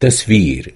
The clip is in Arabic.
تصوير